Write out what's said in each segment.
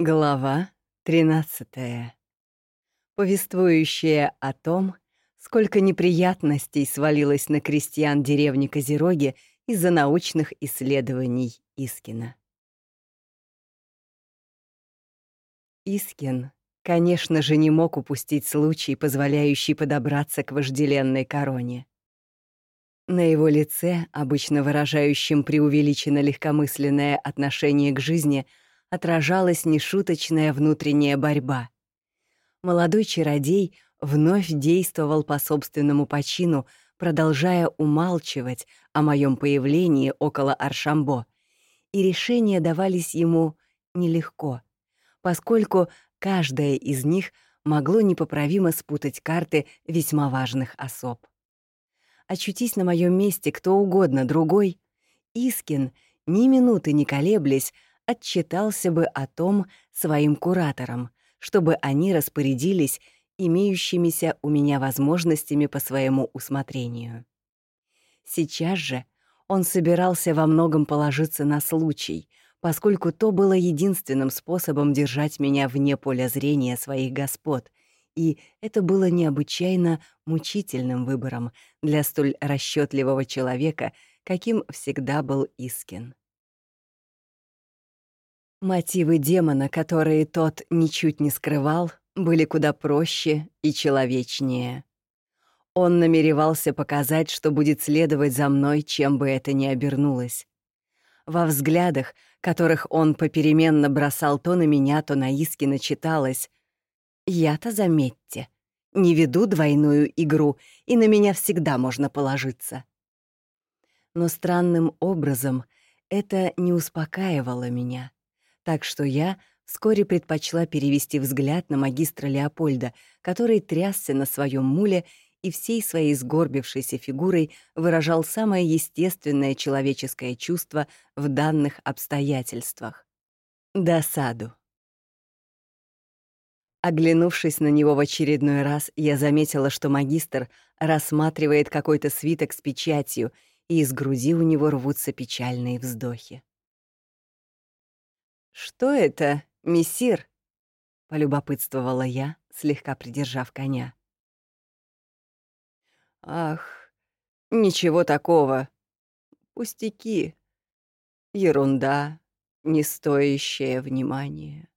Глава 13. Повествующая о том, сколько неприятностей свалилось на крестьян деревни Козероги из-за научных исследований Искина. Искин, конечно же, не мог упустить случай, позволяющий подобраться к вожделенной короне. На его лице, обычно выражающем преувеличенно легкомысленное отношение к жизни, — отражалась нешуточная внутренняя борьба. Молодой чародей вновь действовал по собственному почину, продолжая умалчивать о моем появлении около Аршамбо, и решения давались ему нелегко, поскольку каждое из них могло непоправимо спутать карты весьма важных особ. Очутись на моем месте кто угодно другой, Искин, ни минуты не колеблясь, отчитался бы о том своим кураторам, чтобы они распорядились имеющимися у меня возможностями по своему усмотрению. Сейчас же он собирался во многом положиться на случай, поскольку то было единственным способом держать меня вне поля зрения своих господ, и это было необычайно мучительным выбором для столь расчетливого человека, каким всегда был Искин. Мотивы демона, которые тот ничуть не скрывал, были куда проще и человечнее. Он намеревался показать, что будет следовать за мной, чем бы это ни обернулось. Во взглядах, которых он попеременно бросал то на меня, то на Искина, читалось «Я-то, заметьте, не веду двойную игру, и на меня всегда можно положиться». Но странным образом это не успокаивало меня — так что я вскоре предпочла перевести взгляд на магистра Леопольда, который трясся на своем муле и всей своей сгорбившейся фигурой выражал самое естественное человеческое чувство в данных обстоятельствах — досаду. Оглянувшись на него в очередной раз, я заметила, что магистр рассматривает какой-то свиток с печатью, и из груди у него рвутся печальные вздохи. «Что это, мессир?» — полюбопытствовала я, слегка придержав коня. «Ах, ничего такого. Пустяки. Ерунда, не стоящая внимания».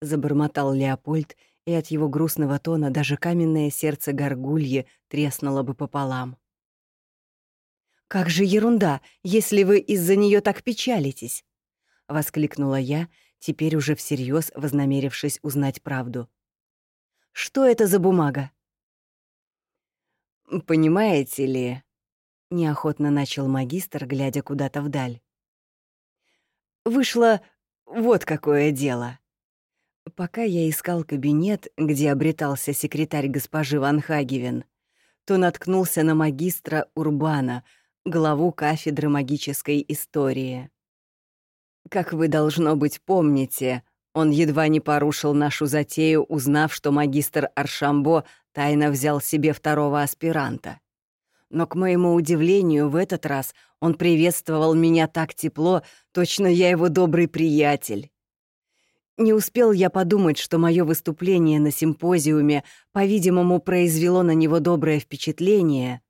Забормотал Леопольд, и от его грустного тона даже каменное сердце горгульи треснуло бы пополам. «Как же ерунда, если вы из-за нее так печалитесь?» — воскликнула я, теперь уже всерьез вознамерившись узнать правду. «Что это за бумага?» «Понимаете ли...» — неохотно начал магистр, глядя куда-то вдаль. «Вышло вот какое дело». Пока я искал кабинет, где обретался секретарь госпожи Ван Хагевен, то наткнулся на магистра Урбана, главу кафедры магической истории. Как вы, должно быть, помните, он едва не порушил нашу затею, узнав, что магистр Аршамбо тайно взял себе второго аспиранта. Но, к моему удивлению, в этот раз он приветствовал меня так тепло, точно я его добрый приятель. Не успел я подумать, что мое выступление на симпозиуме, по-видимому, произвело на него доброе впечатление,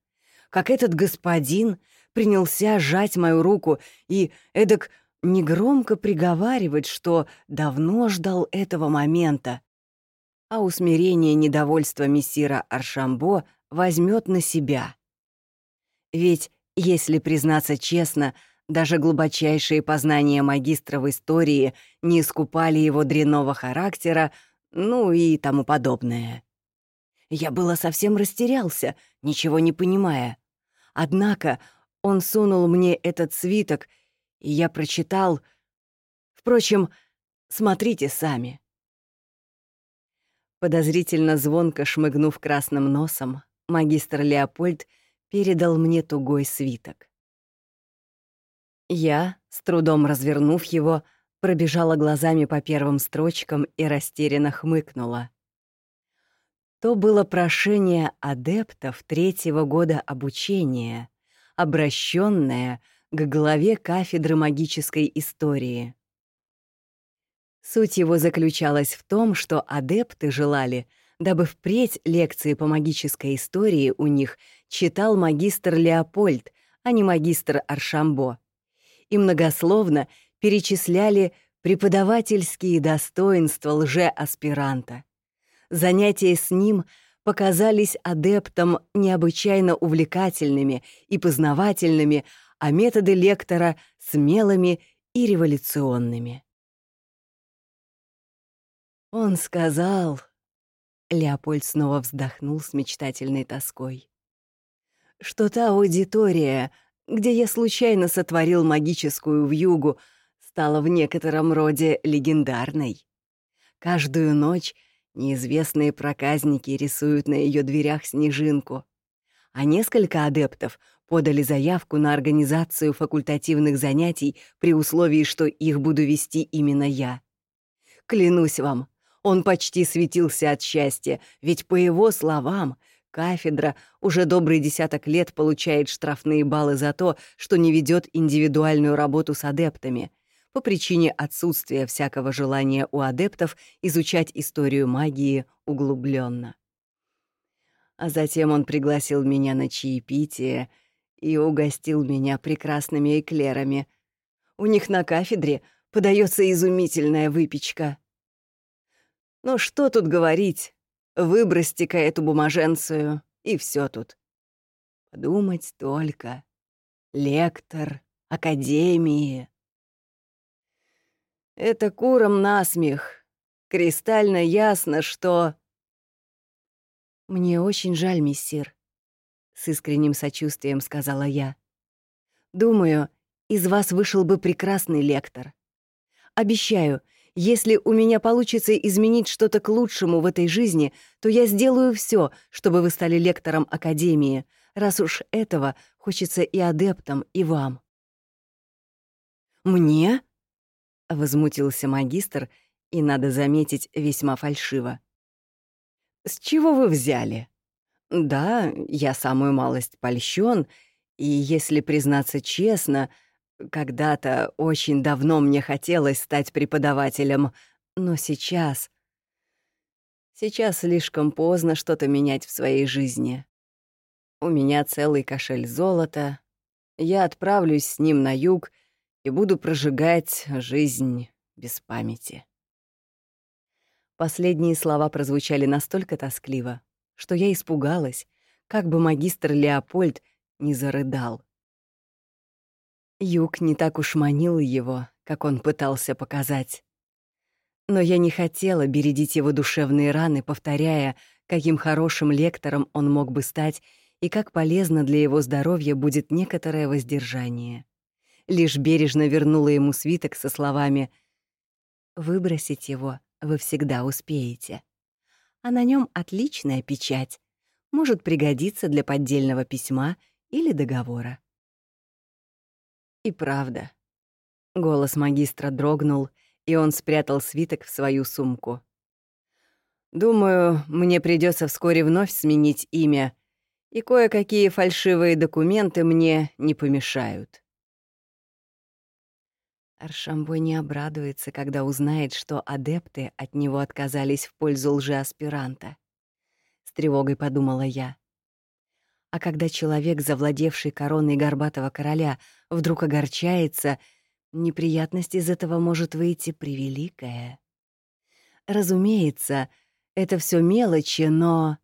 как этот господин принялся сжать мою руку и эдак негромко приговаривать, что давно ждал этого момента, а усмирение недовольства мессира Аршамбо возьмет на себя. Ведь, если признаться честно, даже глубочайшие познания магистра в истории не искупали его дрянного характера, ну и тому подобное. Я было совсем растерялся, ничего не понимая. Однако он сунул мне этот свиток — и я прочитал... Впрочем, смотрите сами. Подозрительно звонко шмыгнув красным носом, магистр Леопольд передал мне тугой свиток. Я, с трудом развернув его, пробежала глазами по первым строчкам и растерянно хмыкнула. То было прошение адептов третьего года обучения, обращенное к главе кафедры магической истории. Суть его заключалась в том, что адепты желали, дабы впредь лекции по магической истории у них читал магистр Леопольд, а не магистр Аршамбо. И многословно перечисляли преподавательские достоинства лже-аспиранта. Занятия с ним показались адептам необычайно увлекательными и познавательными, а методы лектора — смелыми и революционными. Он сказал... Леопольд снова вздохнул с мечтательной тоской. Что та аудитория, где я случайно сотворил магическую вьюгу, стала в некотором роде легендарной. Каждую ночь неизвестные проказники рисуют на ее дверях снежинку, а несколько адептов подали заявку на организацию факультативных занятий при условии, что их буду вести именно я. Клянусь вам, он почти светился от счастья, ведь, по его словам, кафедра уже добрый десяток лет получает штрафные баллы за то, что не ведет индивидуальную работу с адептами, по причине отсутствия всякого желания у адептов изучать историю магии углубленно. А затем он пригласил меня на чаепитие и угостил меня прекрасными эклерами. У них на кафедре подается изумительная выпечка. Ну что тут говорить? Выбросьте-ка эту бумаженцию, и все тут. Подумать только. Лектор, академии. Это куром насмех. Кристально ясно, что... «Мне очень жаль, миссир», — с искренним сочувствием сказала я. «Думаю, из вас вышел бы прекрасный лектор. Обещаю, если у меня получится изменить что-то к лучшему в этой жизни, то я сделаю все, чтобы вы стали лектором Академии, раз уж этого хочется и адептам, и вам». «Мне?» — возмутился магистр, и, надо заметить, весьма фальшиво. «С чего вы взяли?» «Да, я самую малость польщен, и, если признаться честно, — когда-то очень давно мне хотелось стать преподавателем, но сейчас... Сейчас слишком поздно что-то менять в своей жизни. У меня целый кошель золота. Я отправлюсь с ним на юг и буду прожигать жизнь без памяти. Последние слова прозвучали настолько тоскливо, что я испугалась, как бы магистр Леопольд не зарыдал. Юг не так уж манил его, как он пытался показать. Но я не хотела бередить его душевные раны, повторяя, каким хорошим лектором он мог бы стать и как полезно для его здоровья будет некоторое воздержание. Лишь бережно вернула ему свиток со словами «Выбросить его вы всегда успеете. А на нем отличная печать, может пригодиться для поддельного письма или договора. И правда. Голос магистра дрогнул, и он спрятал свиток в свою сумку. «Думаю, мне придется вскоре вновь сменить имя, и кое-какие фальшивые документы мне не помешают». Аршамбой не обрадуется, когда узнает, что адепты от него отказались в пользу лжеаспиранта. С тревогой подумала я. А когда человек, завладевший короной горбатого короля, вдруг огорчается, неприятность из этого может выйти превеликая. Разумеется, это все мелочи, но...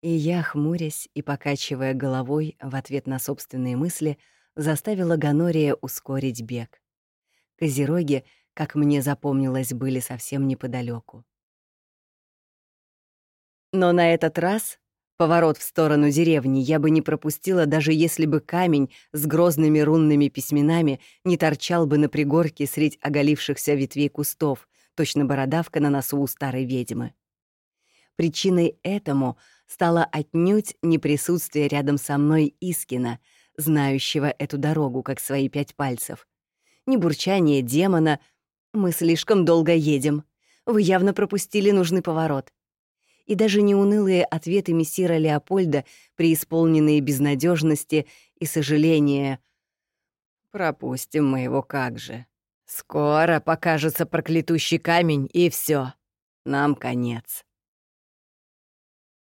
И я, хмурясь и покачивая головой в ответ на собственные мысли, заставила Ганория ускорить бег. Козероги, как мне запомнилось, были совсем неподалеку. Но на этот раз Поворот в сторону деревни я бы не пропустила, даже если бы камень с грозными рунными письменами не торчал бы на пригорке средь оголившихся ветвей кустов, точно бородавка на носу у старой ведьмы. Причиной этому стало отнюдь не присутствие рядом со мной Искина, знающего эту дорогу как свои пять пальцев. Не бурчание демона «Мы слишком долго едем. Вы явно пропустили нужный поворот» и даже неунылые ответы мессира Леопольда, преисполненные безнадежности и сожаления. «Пропустим мы его как же. Скоро покажется проклятущий камень, и все. Нам конец.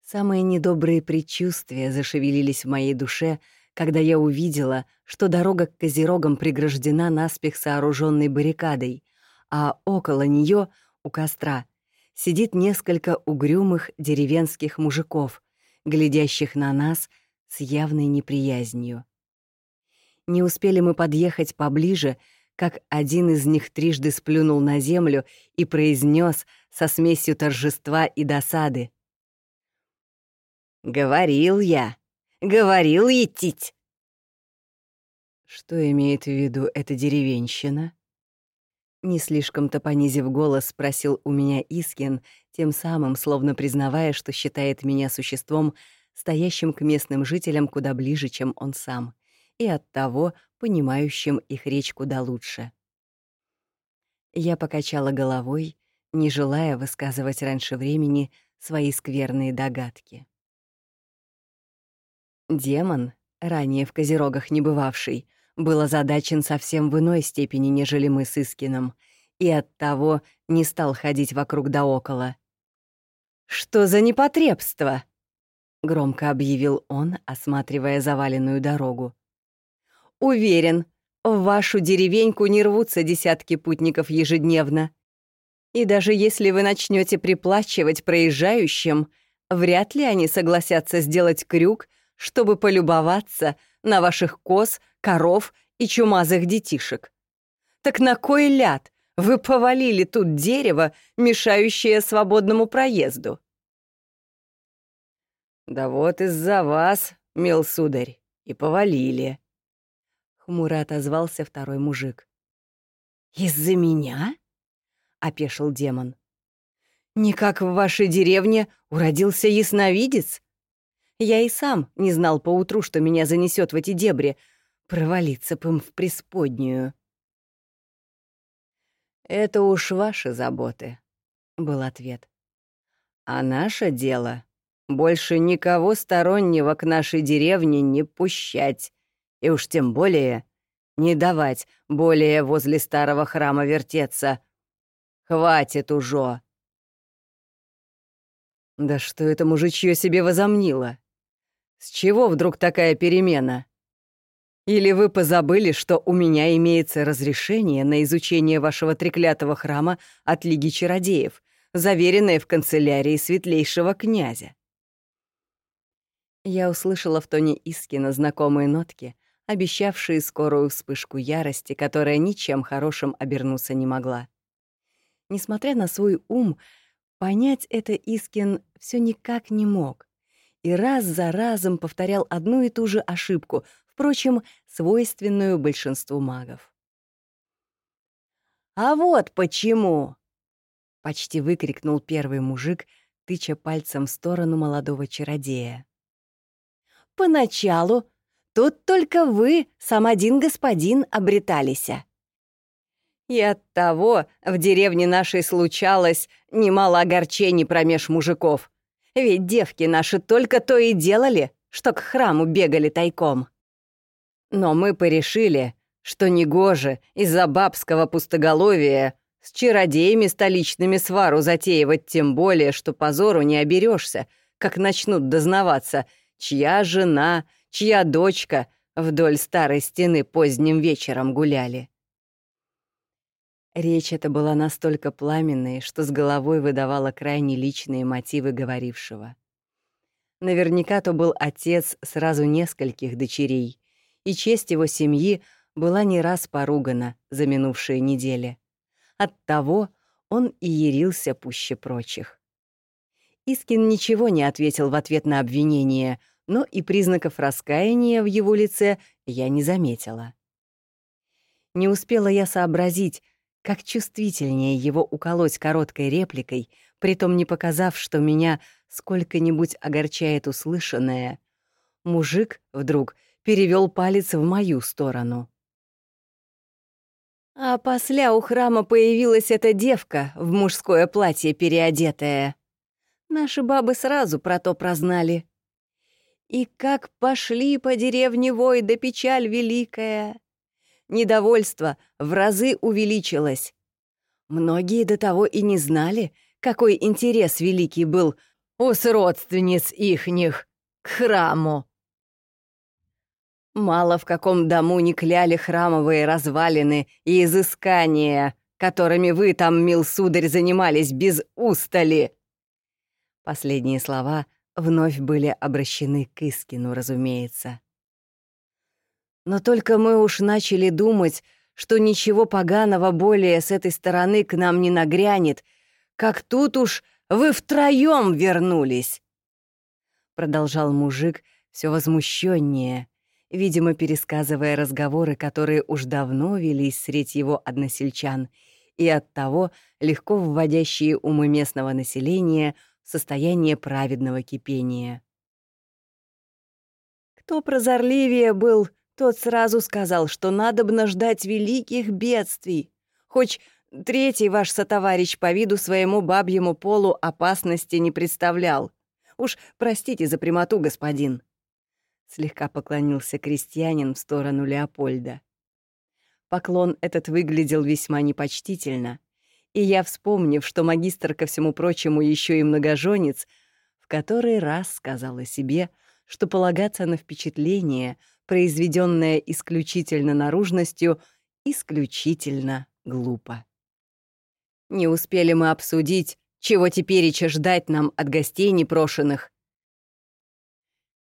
Самые недобрые предчувствия зашевелились в моей душе, когда я увидела, что дорога к Козерогам преграждена наспех сооруженной баррикадой, а около нее, у костра, сидит несколько угрюмых деревенских мужиков, глядящих на нас с явной неприязнью. Не успели мы подъехать поближе, как один из них трижды сплюнул на землю и произнес со смесью торжества и досады. «Говорил я! Говорил етить!» Что имеет в виду эта деревенщина? Не слишком-то понизив голос, спросил у меня Искин, тем самым словно признавая, что считает меня существом, стоящим к местным жителям куда ближе, чем он сам, и оттого понимающим их речь куда лучше. Я покачала головой, не желая высказывать раньше времени свои скверные догадки. Демон, ранее в Козерогах не бывавший, был озадачен совсем в иной степени, нежели мы с Искином, и оттого не стал ходить вокруг да около. «Что за непотребство?» — громко объявил он, осматривая заваленную дорогу. «Уверен, в вашу деревеньку не рвутся десятки путников ежедневно. И даже если вы начнете приплачивать проезжающим, вряд ли они согласятся сделать крюк, чтобы полюбоваться на ваших коз, коров и чумазых детишек. Так на кой ляд вы повалили тут дерево, мешающее свободному проезду? Да вот из-за вас, мил сударь, и повалили. Хмуро отозвался второй мужик. «Из-за меня?» — опешил демон. «Никак в вашей деревне уродился ясновидец? Я и сам не знал поутру, что меня занесет в эти дебри, провалиться бы им в преисподнюю. «Это уж ваши заботы», — был ответ. «А наше дело — больше никого стороннего к нашей деревне не пущать, и уж тем более не давать более возле старого храма вертеться. Хватит уже!» «Да что это мужичье себе возомнило?» С чего вдруг такая перемена? Или вы позабыли, что у меня имеется разрешение на изучение вашего треклятого храма от Лиги Чародеев, заверенное в канцелярии светлейшего князя?» Я услышала в тоне Искина знакомые нотки, обещавшие скорую вспышку ярости, которая ничем хорошим обернуться не могла. Несмотря на свой ум, понять это Искин все никак не мог и раз за разом повторял одну и ту же ошибку, впрочем, свойственную большинству магов. «А вот почему!» — почти выкрикнул первый мужик, тыча пальцем в сторону молодого чародея. «Поначалу тут только вы, сам один господин, обретались. И оттого в деревне нашей случалось немало огорчений промеж мужиков. Ведь девки наши только то и делали, что к храму бегали тайком. Но мы порешили, что негоже из-за бабского пустоголовия с чародеями столичными свару затеивать тем более, что позору не оберешься, как начнут дознаваться, чья жена, чья дочка вдоль старой стены поздним вечером гуляли. Речь эта была настолько пламенной, что с головой выдавала крайне личные мотивы говорившего. Наверняка то был отец сразу нескольких дочерей, и честь его семьи была не раз поругана за минувшие недели. Оттого он и ярился пуще прочих. Искин ничего не ответил в ответ на обвинение, но и признаков раскаяния в его лице я не заметила. Не успела я сообразить, как чувствительнее его уколоть короткой репликой, притом не показав, что меня сколько-нибудь огорчает услышанное, мужик вдруг перевел палец в мою сторону. А после у храма появилась эта девка в мужское платье переодетая. Наши бабы сразу про то прознали. И как пошли по деревне вой да печаль великая. Недовольство в разы увеличилось. Многие до того и не знали, какой интерес великий был у родственниц ихних к храму. Мало в каком дому не кляли храмовые развалины и изыскания, которыми вы там, мил сударь, занимались без устали. Последние слова вновь были обращены к Искину, разумеется. Но только мы уж начали думать, что ничего поганого более с этой стороны к нам не нагрянет, как тут уж вы втроем вернулись. Продолжал мужик все возмущеннее, видимо, пересказывая разговоры, которые уж давно велись средь его односельчан, и оттого легко вводящие умы местного населения в состояние праведного кипения. Кто прозорливее был, тот сразу сказал, что надобно ждать великих бедствий. Хоть третий ваш сотоварищ по виду своему бабьему полу опасности не представлял. Уж простите за прямоту, господин. Слегка поклонился крестьянин в сторону Леопольда. Поклон этот выглядел весьма непочтительно, и я, вспомнив, что магистр, ко всему прочему, еще и многоженец, в который раз сказала себе, что полагаться на впечатление — произведенное исключительно наружностью, исключительно глупо. Не успели мы обсудить, чего теперь и ждать нам от гостей непрошенных.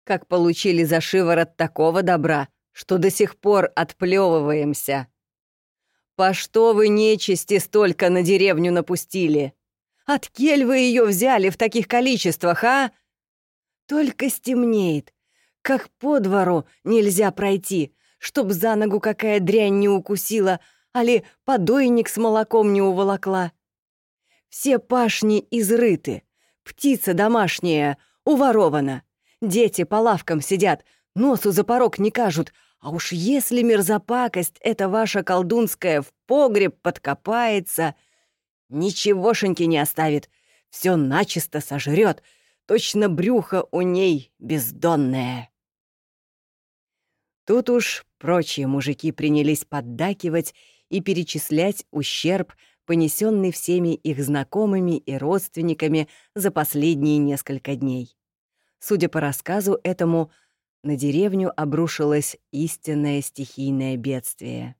Как получили за шиворот такого добра, что до сих пор отплевываемся. По что вы нечисти столько на деревню напустили? От кель вы ее взяли в таких количествах, а? Только стемнеет, как по двору нельзя пройти, чтоб за ногу какая дрянь не укусила, али подойник с молоком не уволокла. Все пашни изрыты, птица домашняя уворована, дети по лавкам сидят, носу за порог не кажут, а уж если мерзопакость эта ваша колдунская в погреб подкопается, ничегошеньки не оставит, все начисто сожрет, точно брюхо у ней бездонное. Тут уж прочие мужики принялись поддакивать и перечислять ущерб, понесенный всеми их знакомыми и родственниками за последние несколько дней. Судя по рассказу этому, на деревню обрушилось истинное стихийное бедствие.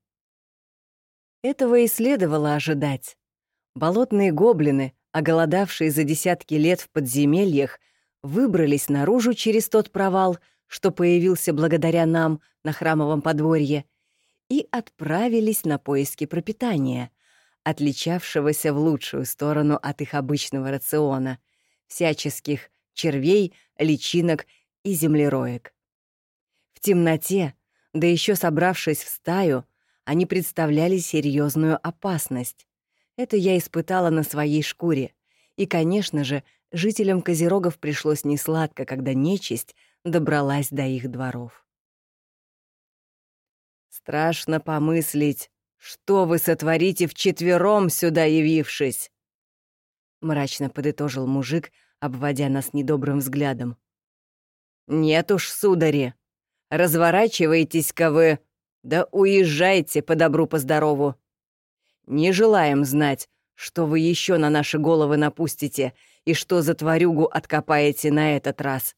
Этого и следовало ожидать. Болотные гоблины, оголодавшие за десятки лет в подземельях, выбрались наружу через тот провал — что появился благодаря нам на храмовом подворье, и отправились на поиски пропитания, отличавшегося в лучшую сторону от их обычного рациона, всяческих червей, личинок и землероек. В темноте, да еще собравшись в стаю, они представляли серьезную опасность. Это я испытала на своей шкуре. И, конечно же, жителям Козерогов пришлось несладко, когда нечисть — добралась до их дворов. «Страшно помыслить, что вы сотворите вчетвером сюда явившись!» Мрачно подытожил мужик, обводя нас недобрым взглядом. «Нет уж, судари, разворачивайтесь-ка вы, да уезжайте по добру, по здорову. Не желаем знать, что вы еще на наши головы напустите и что за тварюгу откопаете на этот раз.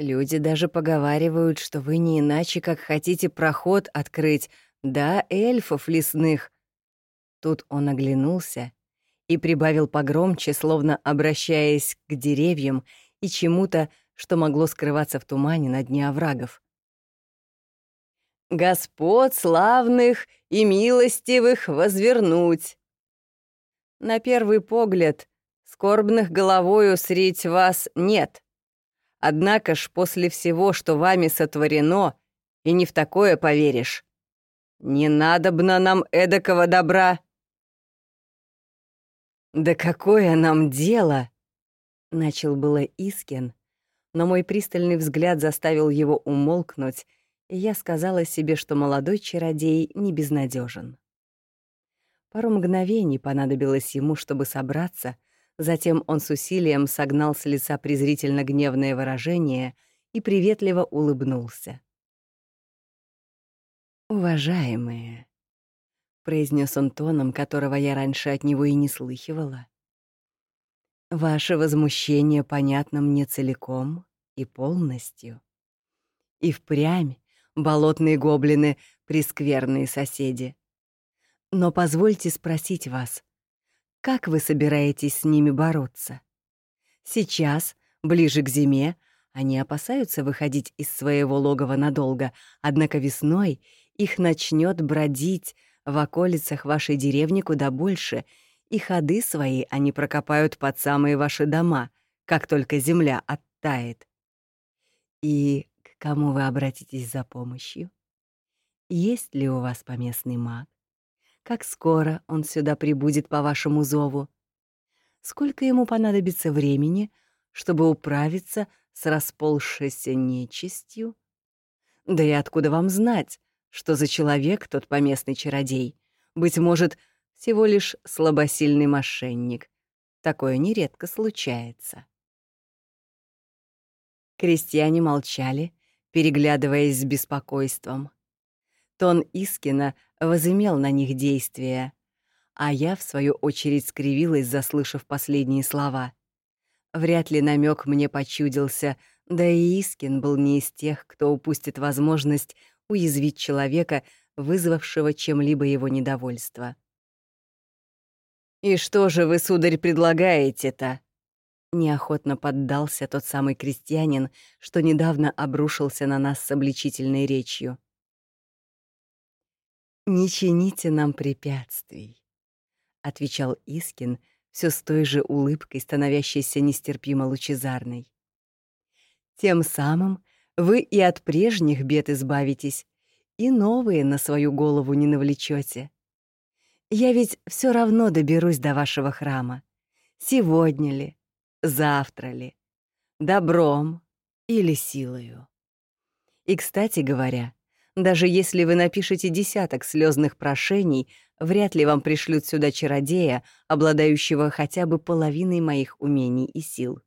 Люди даже поговаривают, что вы не иначе, как хотите проход открыть, да, эльфов лесных. Тут он оглянулся и прибавил погромче, словно обращаясь к деревьям и чему-то, что могло скрываться в тумане на дне оврагов. «Господ славных и милостивых возвернуть!» На первый погляд, скорбных головою средь вас нет — Однако ж после всего, что вами сотворено, и не в такое поверишь. Не надобно нам эдакого добра. «Да какое нам дело?» — начал было Искин, но мой пристальный взгляд заставил его умолкнуть, и я сказала себе, что молодой чародей не безнадежен. Пару мгновений понадобилось ему, чтобы собраться — Затем он с усилием согнал с лица презрительно гневное выражение и приветливо улыбнулся. «Уважаемые», — произнес он тоном, которого я раньше от него и не слыхивала, «ваше возмущение понятно мне целиком и полностью. И впрямь болотные гоблины — прескверные соседи. Но позвольте спросить вас, как вы собираетесь с ними бороться? Сейчас, ближе к зиме, они опасаются выходить из своего логова надолго, однако весной их начнет бродить в околицах вашей деревни куда больше, и ходы свои они прокопают под самые ваши дома, как только земля оттает. И к кому вы обратитесь за помощью? Есть ли у вас поместный маг? Как скоро он сюда прибудет по вашему зову? Сколько ему понадобится времени, чтобы управиться с расползшейся нечистью? Да и откуда вам знать, что за человек тот поместный чародей? Быть может, всего лишь слабосильный мошенник. Такое нередко случается. Крестьяне молчали, переглядываясь с беспокойством. Тон Искина возымел на них действие, а я, в свою очередь, скривилась, заслышав последние слова. Вряд ли намек мне почудился, да и Искин был не из тех, кто упустит возможность уязвить человека, вызвавшего чем-либо его недовольство. «И что же вы, сударь, предлагаете-то?» Неохотно поддался тот самый крестьянин, что недавно обрушился на нас с обличительной речью. «Не чините нам препятствий», — отвечал Искин, все с той же улыбкой, становящейся нестерпимо лучезарной. «Тем самым вы и от прежних бед избавитесь, и новые на свою голову не навлечете. Я ведь все равно доберусь до вашего храма. Сегодня ли, завтра ли, добром или силою. И, кстати говоря, даже если вы напишете десяток слезных прошений, вряд ли вам пришлют сюда чародея, обладающего хотя бы половиной моих умений и сил.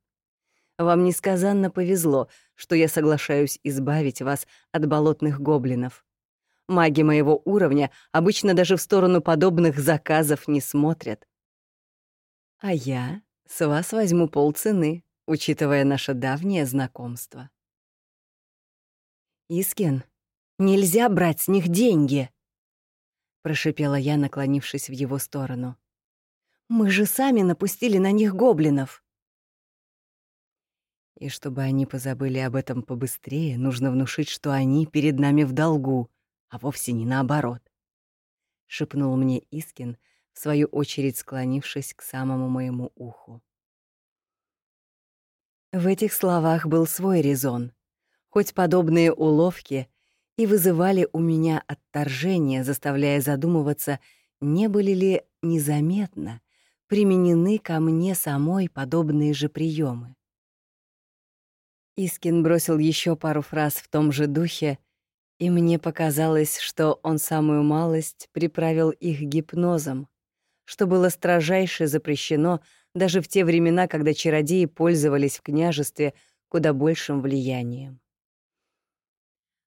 Вам несказанно повезло, что я соглашаюсь избавить вас от болотных гоблинов. Маги моего уровня обычно даже в сторону подобных заказов не смотрят. А я с вас возьму полцены, учитывая наше давнее знакомство. Искин, нельзя брать с них деньги, прошипела я, наклонившись в его сторону. Мы же сами напустили на них гоблинов. И чтобы они позабыли об этом побыстрее, нужно внушить, что они перед нами в долгу, а вовсе не наоборот. Шепнул мне Искин, в свою очередь склонившись к самому моему уху. В этих словах был свой резон, хоть подобные уловки и вызывали у меня отторжение, заставляя задумываться, не были ли незаметно применены ко мне самой подобные же приемы. Искин бросил еще пару фраз в том же духе, и мне показалось, что он самую малость приправил их гипнозом, что было строжайше запрещено даже в те времена, когда чародеи пользовались в княжестве куда большим влиянием.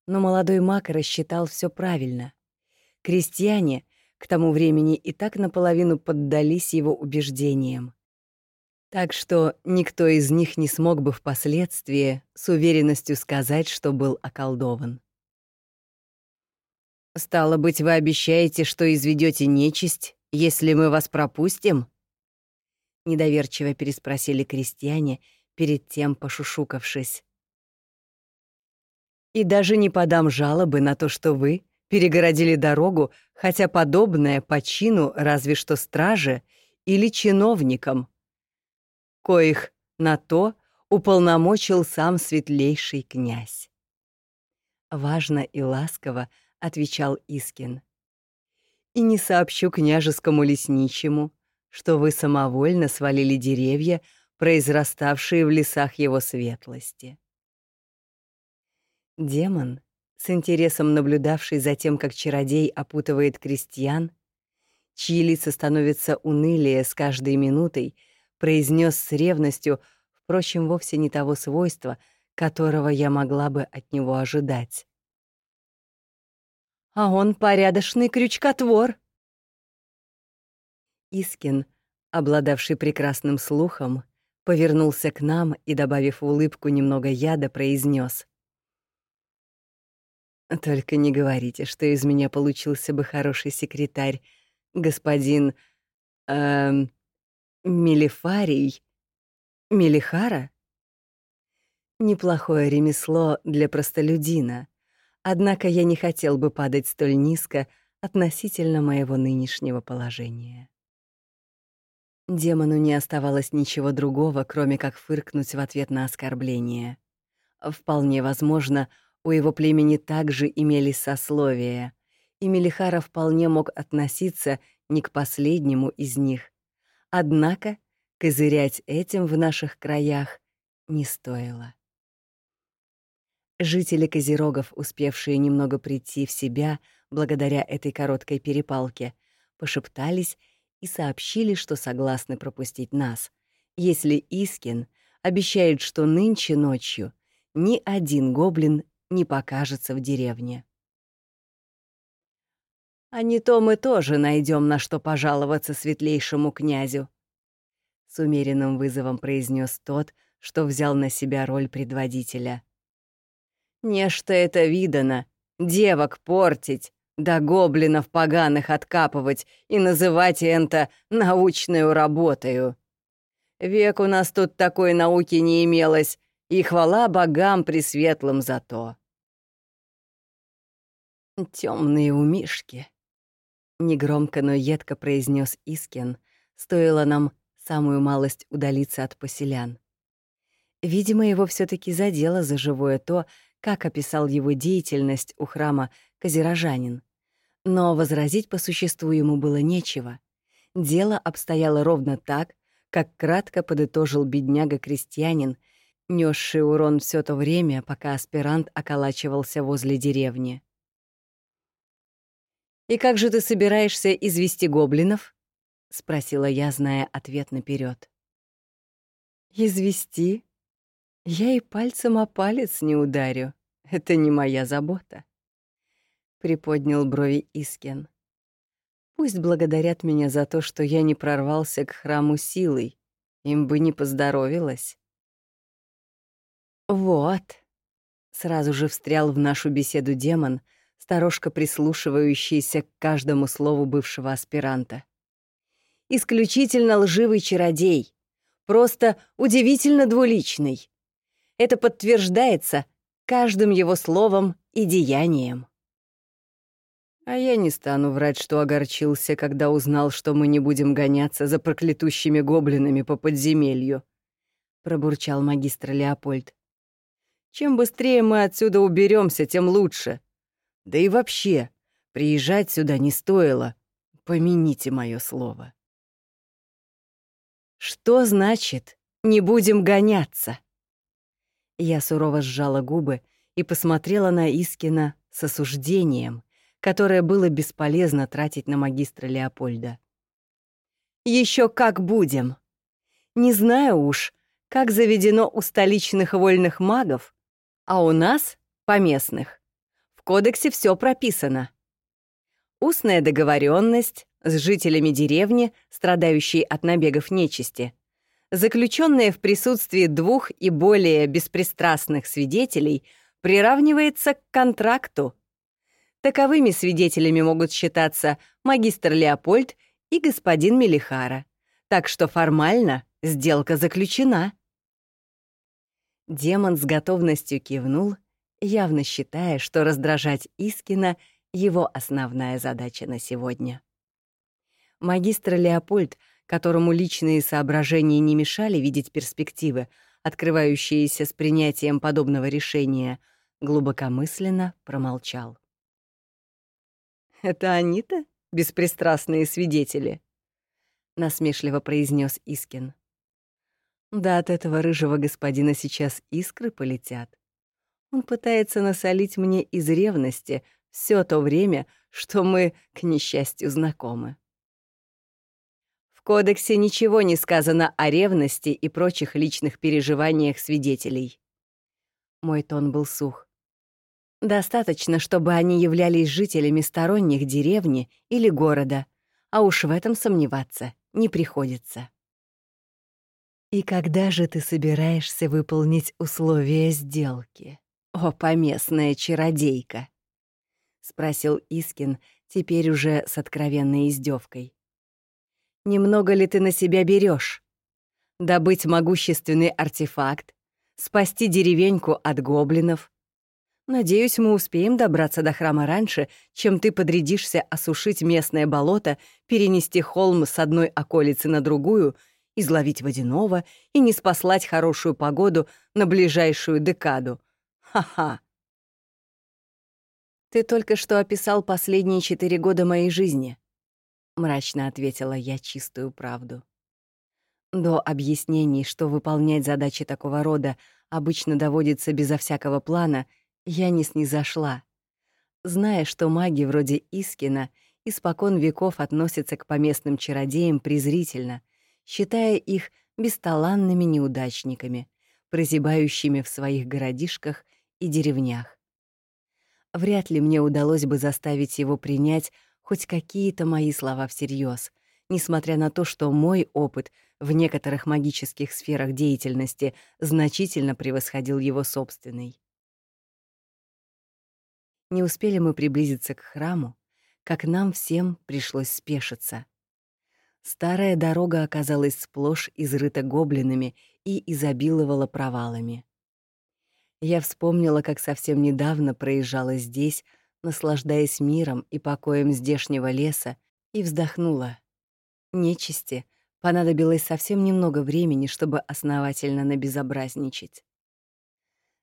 Но молодой маг рассчитал все правильно. Крестьяне к тому времени и так наполовину поддались его убеждениям. Так что никто из них не смог бы впоследствии с уверенностью сказать, что был околдован. «Стало быть, вы обещаете, что изведете нечисть, если мы вас пропустим?» Недоверчиво переспросили крестьяне, перед тем пошушукавшись. «И даже не подам жалобы на то, что вы перегородили дорогу, хотя подобное по чину разве что страже или чиновникам, коих на то уполномочил сам светлейший князь. Важно и ласково — отвечал Искин. «И не сообщу княжескому лесничему, что вы самовольно свалили деревья, произраставшие в лесах его светлости». Демон, с интересом наблюдавший за тем, как чародей опутывает крестьян, чьи лица становятся унылее с каждой минутой, произнес с ревностью, впрочем, вовсе не того свойства, которого я могла бы от него ожидать. а он порядочный крючкотвор. Искин, обладавший прекрасным слухом, повернулся к нам и, добавив улыбку немного яда, произнес: «Только не говорите, что из меня получился бы хороший секретарь, господин... Эм, Мелифарий? Мелихара?» Неплохое ремесло для простолюдина, однако я не хотел бы падать столь низко относительно моего нынешнего положения. Демону не оставалось ничего другого, кроме как фыркнуть в ответ на оскорбление. Вполне возможно, у его племени также имелись сословия, и Мелихара вполне мог относиться не к последнему из них. Однако козырять этим в наших краях не стоило. Жители Козерогов, успевшие немного прийти в себя благодаря этой короткой перепалке, пошептались и сообщили, что согласны пропустить нас, если Искин обещает, что нынче ночью ни один гоблин не покажется в деревне. А не то мы тоже найдем на что пожаловаться светлейшему князю, с умеренным вызовом произнес тот, что взял на себя роль предводителя. Нечто это видано. Девок портить, да гоблинов поганых откапывать и называть это научную работою. Век у нас тут такой науки не имелось, и хвала богам пресветлым за то. Темные умишки. Негромко, но едко произнес Искин, стоило нам самую малость удалиться от поселян. Видимо, его все таки задело за живое то, как описал его деятельность у храма Казирожанин. Но возразить по существу ему было нечего. Дело обстояло ровно так, как кратко подытожил бедняга-крестьянин, несший урон все то время, пока аспирант околачивался возле деревни. «И как же ты собираешься извести гоблинов?» — спросила я, зная ответ наперед. «Извести? Я и пальцем о палец не ударю. Это не моя забота», — приподнял брови Искен. «Пусть благодарят меня за то, что я не прорвался к храму силой. Им бы не поздоровилось». «Вот», — сразу же встрял в нашу беседу демон, сторожка прислушивающийся к каждому слову бывшего аспиранта. «Исключительно лживый чародей, просто удивительно двуличный. Это подтверждается каждым его словом и деянием. А я не стану врать, что огорчился, когда узнал, что мы не будем гоняться за проклятущими гоблинами по подземелью, пробурчал магистр Леопольд. Чем быстрее мы отсюда уберемся, тем лучше. Да и вообще, приезжать сюда не стоило. Помяните мое слово. Что значит «не будем гоняться»? Я сурово сжала губы и посмотрела на Искина с осуждением, которое было бесполезно тратить на магистра Леопольда. Еще как будем! Не знаю уж, как заведено у столичных вольных магов, а у нас, поместных, в кодексе все прописано. Устная договоренность с жителями деревни, страдающей от набегов нечисти — заключенное в присутствии двух и более беспристрастных свидетелей, приравнивается к контракту. Таковыми свидетелями могут считаться магистр Леопольд и господин Мелихара. Так что формально сделка заключена. Демон с готовностью кивнул, явно считая, что раздражать Искина — его основная задача на сегодня. Магистр Леопольд — которому личные соображения не мешали видеть перспективы, открывающиеся с принятием подобного решения, глубокомысленно промолчал. «Это они-то, беспристрастные свидетели?» — насмешливо произнес Искин. «Да от этого рыжего господина сейчас искры полетят. Он пытается насолить мне из ревности все то время, что мы, к несчастью, знакомы» кодексе ничего не сказано о ревности и прочих личных переживаниях свидетелей. Мой тон был сух. Достаточно, чтобы они являлись жителями сторонних деревни или города, а уж в этом сомневаться не приходится. «И когда же ты собираешься выполнить условия сделки, о поместная чародейка?» — спросил Искин, теперь уже с откровенной издевкой. «Немного ли ты на себя берешь? Добыть могущественный артефакт, спасти деревеньку от гоблинов. Надеюсь, мы успеем добраться до храма раньше, чем ты подрядишься осушить местное болото, перенести холм с одной околицы на другую, изловить водяного и не спаслать хорошую погоду на ближайшую декаду. Ха-ха. «Ты только что описал последние четыре года моей жизни», — мрачно ответила я чистую правду. До объяснений, что выполнять задачи такого рода обычно доводится безо всякого плана, я не снизошла. Зная, что маги вроде Искина испокон веков относятся к поместным чародеям презрительно, считая их бесталанными неудачниками, прозябающими в своих городишках и деревнях. Вряд ли мне удалось бы заставить его принять хоть какие-то мои слова всерьез, несмотря на то, что мой опыт в некоторых магических сферах деятельности значительно превосходил его собственный. Не успели мы приблизиться к храму, как нам всем пришлось спешиться. Старая дорога оказалась сплошь изрыта гоблинами и изобиловала провалами. Я вспомнила, как совсем недавно проезжала здесь, наслаждаясь миром и покоем здешнего леса, и вздохнула. Нечисти понадобилось совсем немного времени, чтобы основательно набезобразничать.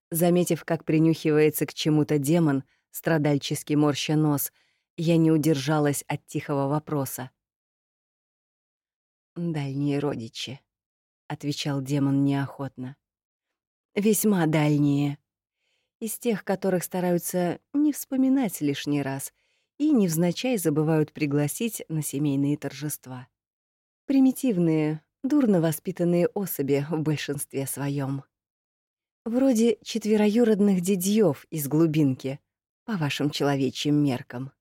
Заметив, как принюхивается к чему-то демон, страдальчески морща нос, я не удержалась от тихого вопроса. «Дальние родичи», — отвечал демон неохотно. «Весьма дальние. Из тех, которых стараются не вспоминать лишний раз и невзначай забывают пригласить на семейные торжества. Примитивные, дурно воспитанные особи в большинстве своем. Вроде четвероюродных дедьёв из глубинки, по вашим человечьим меркам.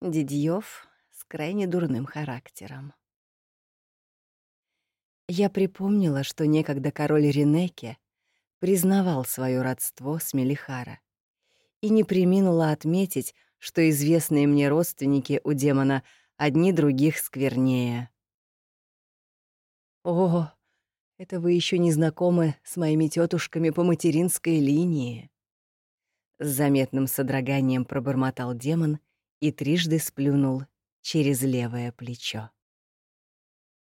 Дедьёв с крайне дурным характером. Я припомнила, что некогда король Ренеке признавал свое родство с Мелихара и не приминула отметить, что известные мне родственники у демона одни других сквернее. «О, это вы еще не знакомы с моими тетушками по материнской линии!» С заметным содроганием пробормотал демон и трижды сплюнул через левое плечо.